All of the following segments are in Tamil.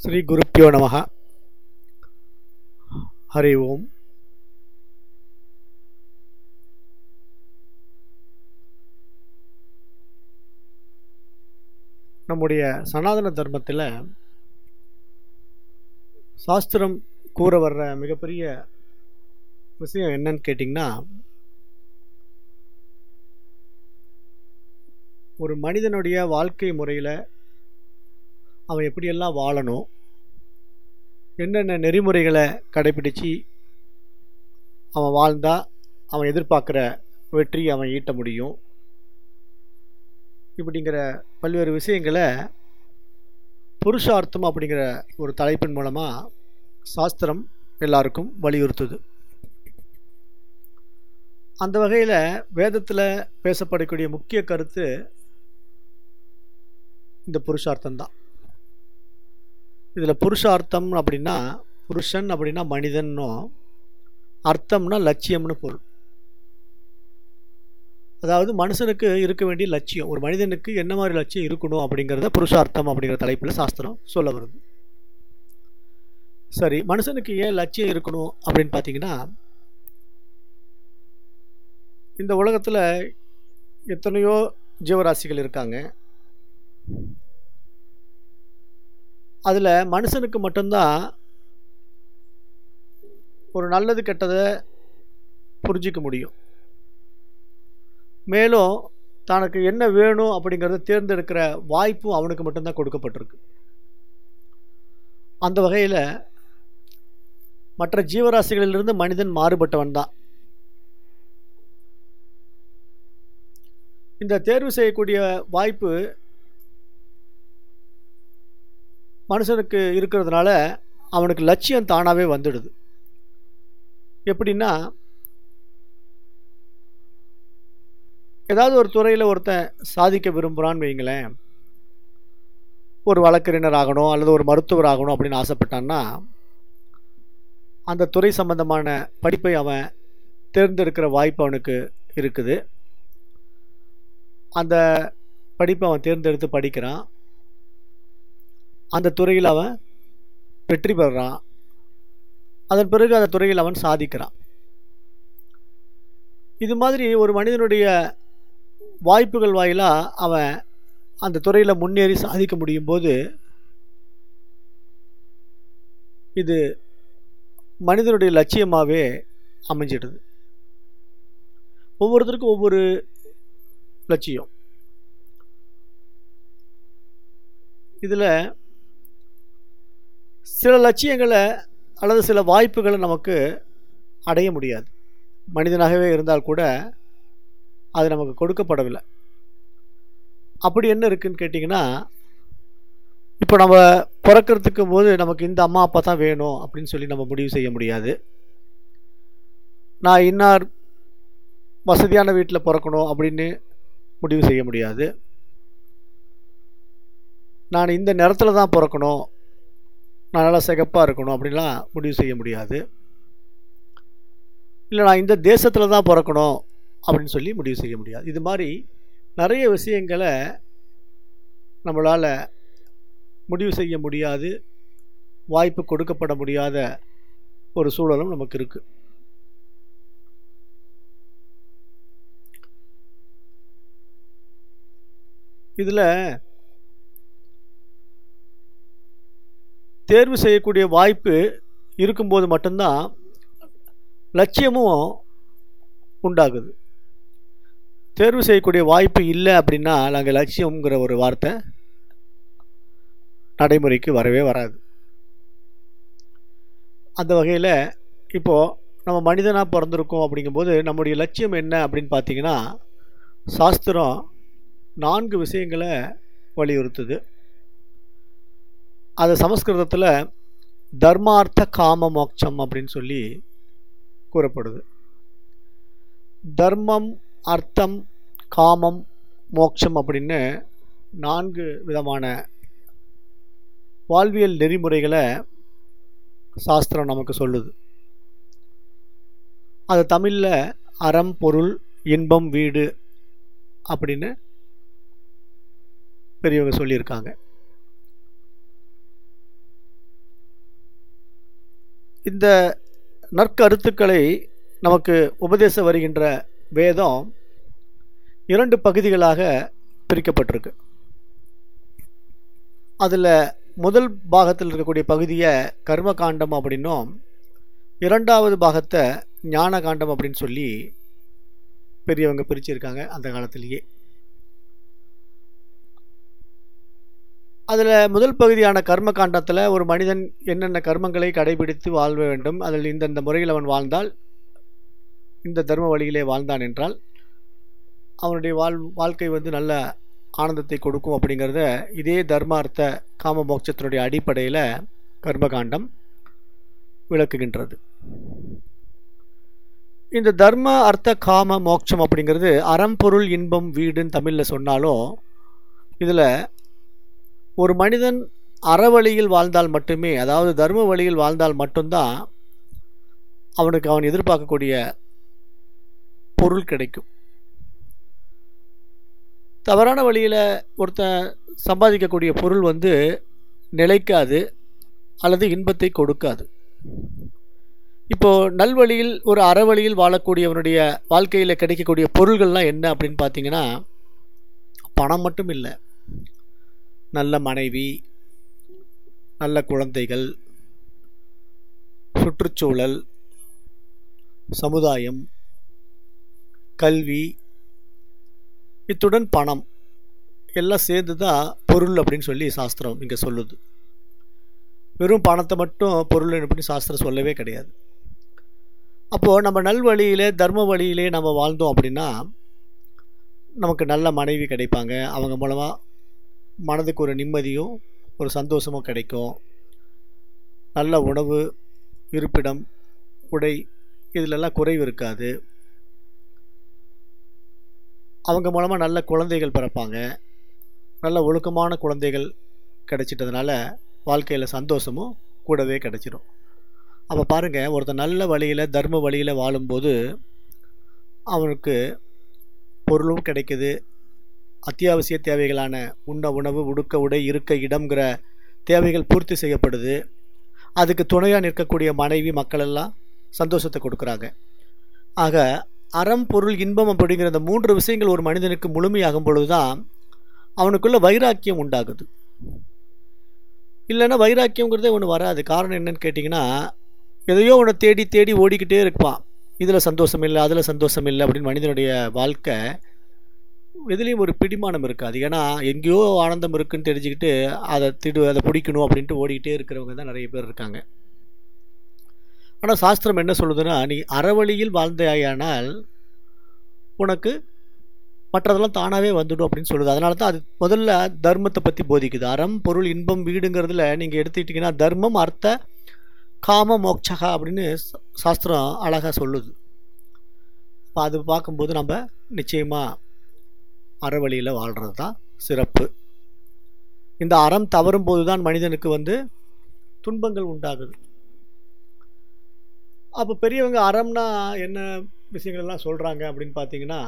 ஸ்ரீ குருப்பியோ நமக. ஹரி ஓம். நம்முடைய சனாதன தர்மத்தில் சாஸ்திரம் கூற வர்ற மிகப்பெரிய விஷயம் என்னன்னு கேட்டிங்கன்னா ஒரு மனிதனுடைய வாழ்க்கை முறையில் அவன் எப்படியெல்லாம் வாழணும்? என்னென்ன நெறிமுறைகளை கடைபிடித்து அவன் வாழ்ந்தால் அவன் எதிர்பார்க்குற வெற்றி அவன் ஈட்ட முடியும்? இப்படிங்கிற பல்வேறு விஷயங்களை புருஷார்த்தம் அப்படிங்கிற ஒரு தலைப்பின் மூலமாக சாஸ்திரம் எல்லாருக்கும் வலியுறுத்துது. அந்த வகையில் வேதத்தில் பேசப்படக்கூடிய முக்கிய கருத்து இந்த புருஷார்த்தம் தான் இதில் புருஷார்த்தம் அப்படின்னா புருஷன் அப்படின்னா மனிதன்னும் அர்த்தம்னா லட்சியம்னு பொருள். அதாவது மனுஷனுக்கு இருக்க வேண்டிய லட்சியம் ஒரு மனிதனுக்கு என்ன மாதிரி லட்சியம் இருக்கணும் அப்படிங்கிறத புருஷார்த்தம் அப்படிங்கிற தலைப்பில் சாஸ்திரம் சொல்ல வருது. சரி மனுஷனுக்கு ஏன் லட்சியம் இருக்கணும் அப்படின்னு பார்த்தீங்கன்னா இந்த உலகத்தில் எத்தனையோ ஜீவராசிகள் இருக்காங்க. அதில் மனுஷனுக்கு மட்டும்தான் ஒரு நல்லது கெட்டதை புரிஞ்சிக்க முடியும். மேலும் தனக்கு என்ன வேணும் அப்படிங்கிறத தேர்ந்தெடுக்கிற வாய்ப்பும் அவனுக்கு மட்டும்தான் கொடுக்கப்பட்டிருக்கு. அந்த வகையில் மற்ற ஜீவராசிகளிலிருந்து மனிதன் மாறுபட்டவன் தான். இந்த தேர்வு செய்யக்கூடிய வாய்ப்பு மனுஷனுக்கு இருக்கிறதுனால அவனுக்கு லட்சியம் தானாகவே வந்துடுது. எப்படின்னா ஏதாவது ஒரு துறையில் ஒருத்தன் சாதிக்க விரும்புகிறான்னு வைங்களேன் ஒரு வழக்கறிஞர் ஆகணும் அல்லது ஒரு மருத்துவர் ஆகணும் அப்படின்னு ஆசைப்பட்டான்னா அந்த துறை சம்பந்தமான படிப்பை அவன் தேர்ந்தெடுக்கிற வாய்ப்பு அவனுக்கு இருக்குது. அந்த படிப்பை அவன் தேர்ந்தெடுத்து படிக்கிறான். அந்த துறையில் அவன் வெற்றி பெறுறான் அதன் பிறகு அந்த துறையில் அவன் சாதிக்கிறான். இது மாதிரி ஒரு மனிதனுடைய வாய்ப்புகள் வாயிலாக அவன் அந்த துறையில் முன்னேறி சாதிக்க முடியும் போது இது மனிதனுடைய லட்சியமாகவே அமைஞ்சிடுது. ஒவ்வொருத்தருக்கும் ஒவ்வொரு லட்சியம். இதில் சில லட்சியங்களை அல்லது சில வாய்ப்புகளை நமக்கு அடைய முடியாது. மனிதனாகவே இருந்தால் கூட அது நமக்கு கொடுக்கப்படவில்லை. அப்படி என்ன இருக்குதுன்னு கேட்டிங்கன்னா இப்போ நம்ம பிறக்கிறதுக்கு போது நமக்கு இந்த அம்மா அப்பா தான் வேணும் அப்படின்னு சொல்லி நம்ம முடிவு செய்ய முடியாது. நான் இன்னார் வசதியான வீட்டில் பிறக்கணும் அப்படின்னு முடிவு செய்ய முடியாது. நான் இந்த நேரத்தில் தான் பிறக்கணும் நான் நல்லா சிகப்பாக இருக்கணும் அப்படின்லாம் முடிவு செய்ய முடியாது. இல்லை நான் இந்த தேசத்தில் தான் பிறக்கணும் அப்படின்னு சொல்லி முடிவு செய்ய முடியாது. இது மாதிரி நிறைய விஷயங்களை நம்மளால் முடிவு செய்ய முடியாது. வாய்ப்பு கொடுக்கப்பட முடியாத ஒரு சூழலும் நமக்கு இருக்குது இதில் தேர்வு செய்யக்கூடிய வாய்ப்பு இருக்கும்போது மட்டும்தான் லட்சியமும் உண்டாகுது. தேர்வு செய்யக்கூடிய வாய்ப்பு இல்லை அப்படின்னா நாங்கள் லட்சியம்ங்கிற ஒரு வார்த்தை நடைமுறைக்கு வரவே வராது. அந்த வகையில் இப்போது நம்ம மனிதனாக பிறந்திருக்கோம் அப்படிங்கும்போது நம்முடைய லட்சியம் என்ன அப்படின்னு பார்த்தீங்கன்னா சாஸ்திரம் நான்கு விஷயங்களை வலியுறுத்துது. அது சமஸ்கிருதத்தில் தர்மார்த்த காம மோட்சம் அப்படின்னு சொல்லி கூறப்படுது. தர்மம் அர்த்தம் காமம் மோட்சம் அப்படின்னு நான்கு விதமான வாழ்வியல் நெறிமுறைகளை சாஸ்திரம் நமக்கு சொல்லுது. அது தமிழில் அறம் பொருள் இன்பம் வீடு அப்படின்னு பெரியவங்க சொல்லியிருக்காங்க. இந்த நற்கருத்துக்களை நமக்கு உபதேச வருகின்ற வேதம் இரண்டு பகுதிகளாக பிரிக்கப்பட்டிருக்கு. அதில் முதல் பாகத்தில் இருக்கக்கூடிய பகுதியை கர்ம காண்டம் அப்படின்னும் இரண்டாவது பாகத்தை ஞான காண்டம் அப்படின்னு சொல்லி பெரியவங்க பிரிச்சிருக்காங்க அந்த காலத்திலேயே. அதில் முதல் பகுதியான கர்ம காண்டத்தில் ஒரு மனிதன் என்னென்ன கர்மங்களை கடைபிடித்து வாழ வேண்டும் அதில் இந்தந்த முறையில் அவன் வாழ்ந்தால் இந்த தர்ம வழியிலே வாழ்ந்தான் என்றால் அவனுடைய வாழ் வாழ்க்கை வந்து நல்ல ஆனந்தத்தை கொடுக்கும் அப்படிங்கிறத இதே தர்மார்த்த காம மோட்சத்தினுடைய அடிப்படையில் கர்மகாண்டம் விளக்குகின்றது. இந்த தர்ம அர்த்த காம மோட்சம் அப்படிங்கிறது அறம்பொருள் இன்பம் வீடுன்னு தமிழில் சொன்னாலும் இதில் ஒரு மனிதன் அறவழியில் வாழ்ந்தால் மட்டுமே அதாவது தர்ம வழியில் வாழ்ந்தால் மட்டும்தான் அவனுக்கு அவன் எதிர்பார்க்கக்கூடிய பொருள் கிடைக்கும். தவறான வழியில் ஒருத்தன் சம்பாதிக்கக்கூடிய பொருள் வந்து நிலைக்காது அல்லது இன்பத்தை கொடுக்காது. இப்போது நல்வழியில் ஒரு அறவழியில் வாழக்கூடியவனுடைய வாழ்க்கையில் கிடைக்கக்கூடிய பொருள்கள்லாம் என்ன அப்படின்னு பார்த்தீங்கன்னா பணம் மட்டும் இல்லை. நல்ல மனைவி நல்ல குழந்தைகள் சுற்றுச்சூழல் சமுதாயம் கல்வி இத்துடன் பணம் எல்லாம் சேர்ந்து தான் பொருள் அப்படின்னு சொல்லி சாஸ்திரம் இங்கே சொல்லுது. வெறும் பணத்தை மட்டும் பொருள் அப்படின்னு சாஸ்திரம் சொல்லவே கிடையாது. அப்போது நம்ம நல்வழியிலே தர்ம வழியிலே நம்ம வாழ்ந்தோம் அப்படின்னா நமக்கு நல்ல மனைவி கிடைப்பாங்க. அவங்க மூலமாக மனதுக்கு ஒரு நிம்மதியும் ஒரு சந்தோஷமும் கிடைக்கும். நல்ல உணவு இருப்பிடம் உடை இதிலெல்லாம் குறைவு இருக்காது. அவங்க மூலமாக நல்ல குழந்தைகள் பிறப்பாங்க. நல்ல ஒழுக்கமான குழந்தைகள் கிடைச்சிட்டதுனால வாழ்க்கையில் சந்தோஷமும் கூடவே கிடைச்சிடும் அப்போ பாருங்கள் ஒருத்தர் நல்ல வழியில் தர்ம வழியில் வாழும்போது அவனுக்கு பொருளும் கிடைக்குது அத்தியாவசிய தேவைகளான உண்ண உணவு உடுக்க உடை இருக்க இடம்ங்கிற தேவைகள் பூர்த்தி செய்யப்படுது. அதுக்கு துணையாக நிற்கக்கூடிய மனைவி மக்கள் எல்லாம் சந்தோஷத்தை கொடுக்குறாங்க. ஆக அறம் பொருள் இன்பம் அப்படிங்கிற இந்த மூன்று விஷயங்கள் ஒரு மனிதனுக்கு முழுமையாகும் பொழுது தான் அவனுக்குள்ள வைராக்கியம் உண்டாகுது. இல்லைன்னா வைராக்கியங்கிறதே ஒன்று வராது. காரணம் என்னன்னு கேட்டிங்கன்னா எதையோ ஒன்று தேடி தேடி ஓடிக்கிட்டே இருப்பான். இதில் சந்தோஷம் இல்லை அதில் சந்தோஷம் இல்லை அப்படின்னு மனிதனுடைய வாழ்க்கை எதுலேயும் ஒரு பிடிமானம் இருக்காது ஏன்னா எங்கேயோ ஆனந்தம் இருக்குன்னு தெரிஞ்சுக்கிட்டு அதை திடு அதை பிடிக்கணும் அப்படின்ட்டு ஓடிக்கிட்டே இருக்கிறவங்க தான் நிறைய பேர் இருக்காங்க. ஆனால் சாஸ்திரம் என்ன சொல்லுதுன்னா நீ அறவழியில் வாழ்ந்தாயானால் உனக்கு மற்றதெல்லாம் தானாகவே வந்துடும் அப்படின்னு சொல்லுது. அதனால தான் அது முதல்ல தர்மத்தை பற்றி போதிக்குது. அறம் பொருள் இன்பம் வீடுங்கிறதுல நீங்கள் எடுத்துக்கிட்டிங்கன்னா தர்மம் அர்த்த காம மோட்சகா அப்படின்னு சாஸ்திரம் அழகாக சொல்லுது. இப்போ அது பார்க்கும்போது நம்ம நிச்சயமாக அறவழியில் வாழ்கிறது தான் சிறப்பு. இந்த அறம் தவறும் போது தான் மனிதனுக்கு வந்து துன்பங்கள் உண்டாகுது. அப்போ பெரியவங்க அறம்னா என்ன விஷயங்கள்லாம் சொல்கிறாங்க அப்படின்னு பார்த்தீங்கன்னா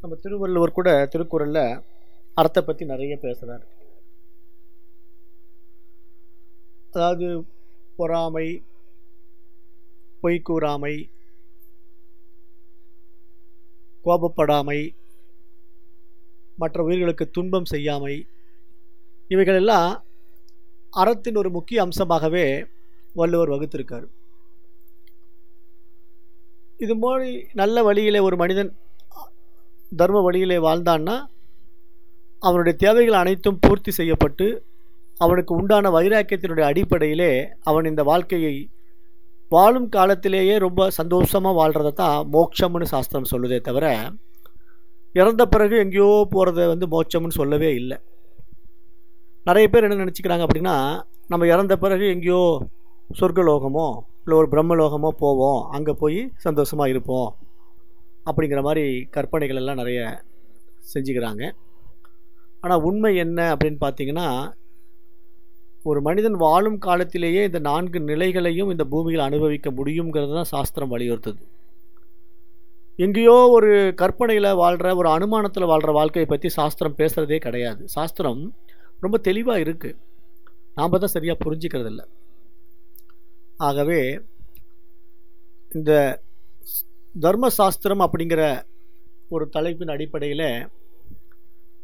நம்ம திருவள்ளுவர் கூட திருக்குறளில் அறத்தை பற்றி நிறைய பேசுகிறார் அதாவது பொறாமை பொய்கூறாமை கோபப்படாமை மற்ற உயிர்களுக்கு துன்பம் செய்யாமை இவைகளெல்லாம் அறத்தின் ஒரு முக்கிய அம்சமாகவே வள்ளுவர் வகுத்திருக்கார். இது மாதிரி நல்ல வழியிலே ஒரு மனிதன் தர்ம வழியிலே வாழ்ந்தான்னா அவனுடைய தேவைகள் அனைத்தும் பூர்த்தி செய்யப்பட்டு அவனுக்கு உண்டான வைராக்கியத்தினுடைய அடிப்படையிலே அவன் இந்த வாழ்க்கையை வாழும் காலத்திலேயே ரொம்ப சந்தோஷமாக வாழ்கிறத தான் மோட்சம்னு சாஸ்திரம் சொல்லுதே தவிர இறந்த பிறகு எங்கேயோ போகிறத வந்து மோட்சம்னு சொல்லவே இல்லை. நிறைய பேர் என்ன நினச்சிக்கிறாங்க அப்படின்னா நம்ம இறந்த பிறகு எங்கேயோ சொர்க்கலோகமோ இல்லை ஒரு பிரம்மலோகமோ போவோம் அங்கே போய் சந்தோஷமாக இருப்போம் அப்படிங்கிற மாதிரி கற்பனைகள் எல்லாம் நிறைய செஞ்சுக்கிறாங்க. ஆனால் உண்மை என்ன அப்படின்னு பார்த்தீங்கன்னா ஒரு மனிதன் வாழும் காலத்திலேயே இந்த நான்கு நிலைகளையும் இந்த பூமியில் அனுபவிக்க முடியுங்கிறது தான் சாஸ்திரம் வலியுறுத்துது. எங்கேயோ ஒரு கற்பனையில் வாழ்கிற ஒரு அனுமானத்தில் வாழ்கிற வாழ்க்கையை பற்றி சாஸ்திரம் பேசுகிறதே கிடையாது. சாஸ்திரம் ரொம்ப தெளிவாக இருக்குது நாம் தான் சரியாக புரிஞ்சிக்கிறதில்ல ஆகவே இந்த தர்மசாஸ்திரம் அப்படிங்கிற ஒரு தலைப்பின் அடிப்படையில்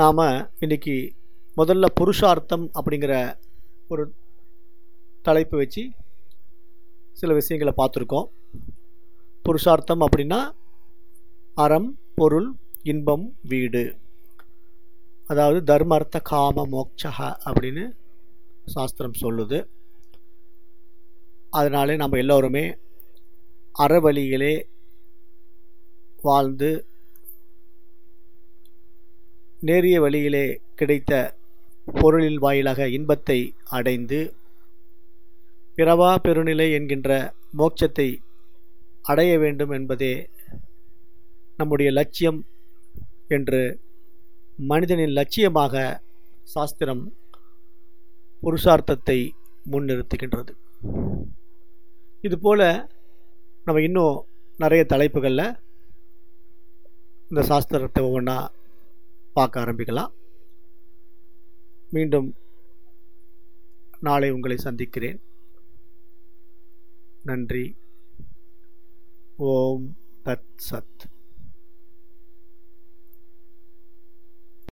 நாம் இன்றைக்கி முதல்ல புருஷார்த்தம் அப்படிங்கிற ஒரு தலைப்பு வச்சு சில விஷயங்களை பார்த்துருக்கோம். புருஷார்த்தம் அப்படின்னா அறம் பொருள் இன்பம் வீடு. அதாவது தர்மர்த்த காம மோக்ஷா அப்படின்னு சாஸ்திரம் சொல்லுது. அதனாலே நம்ம எல்லோருமே அறவழியிலே வாழ்ந்து நேரிய வழியிலே கிடைத்த பொருளில் வாயிலாக இன்பத்தை அடைந்து பிறவா பெருநிலை என்கின்ற மோட்சத்தை அடைய வேண்டும் என்பதே நம்முடைய லட்சியம் என்று மனிதனின் லட்சியமாக சாஸ்திரம் புருஷார்த்தத்தை முன்னிறுத்துகின்றது. இதுபோல் நம்ம இன்னும் நிறைய தலைப்புகளில் இந்த சாஸ்திரத்தை ஒவ்வொன்றா பார்க்க ஆரம்பிக்கலாம். மீண்டும் நாளை உங்களை சந்திக்கிறேன். நன்றி. ஓம் தத் சத்.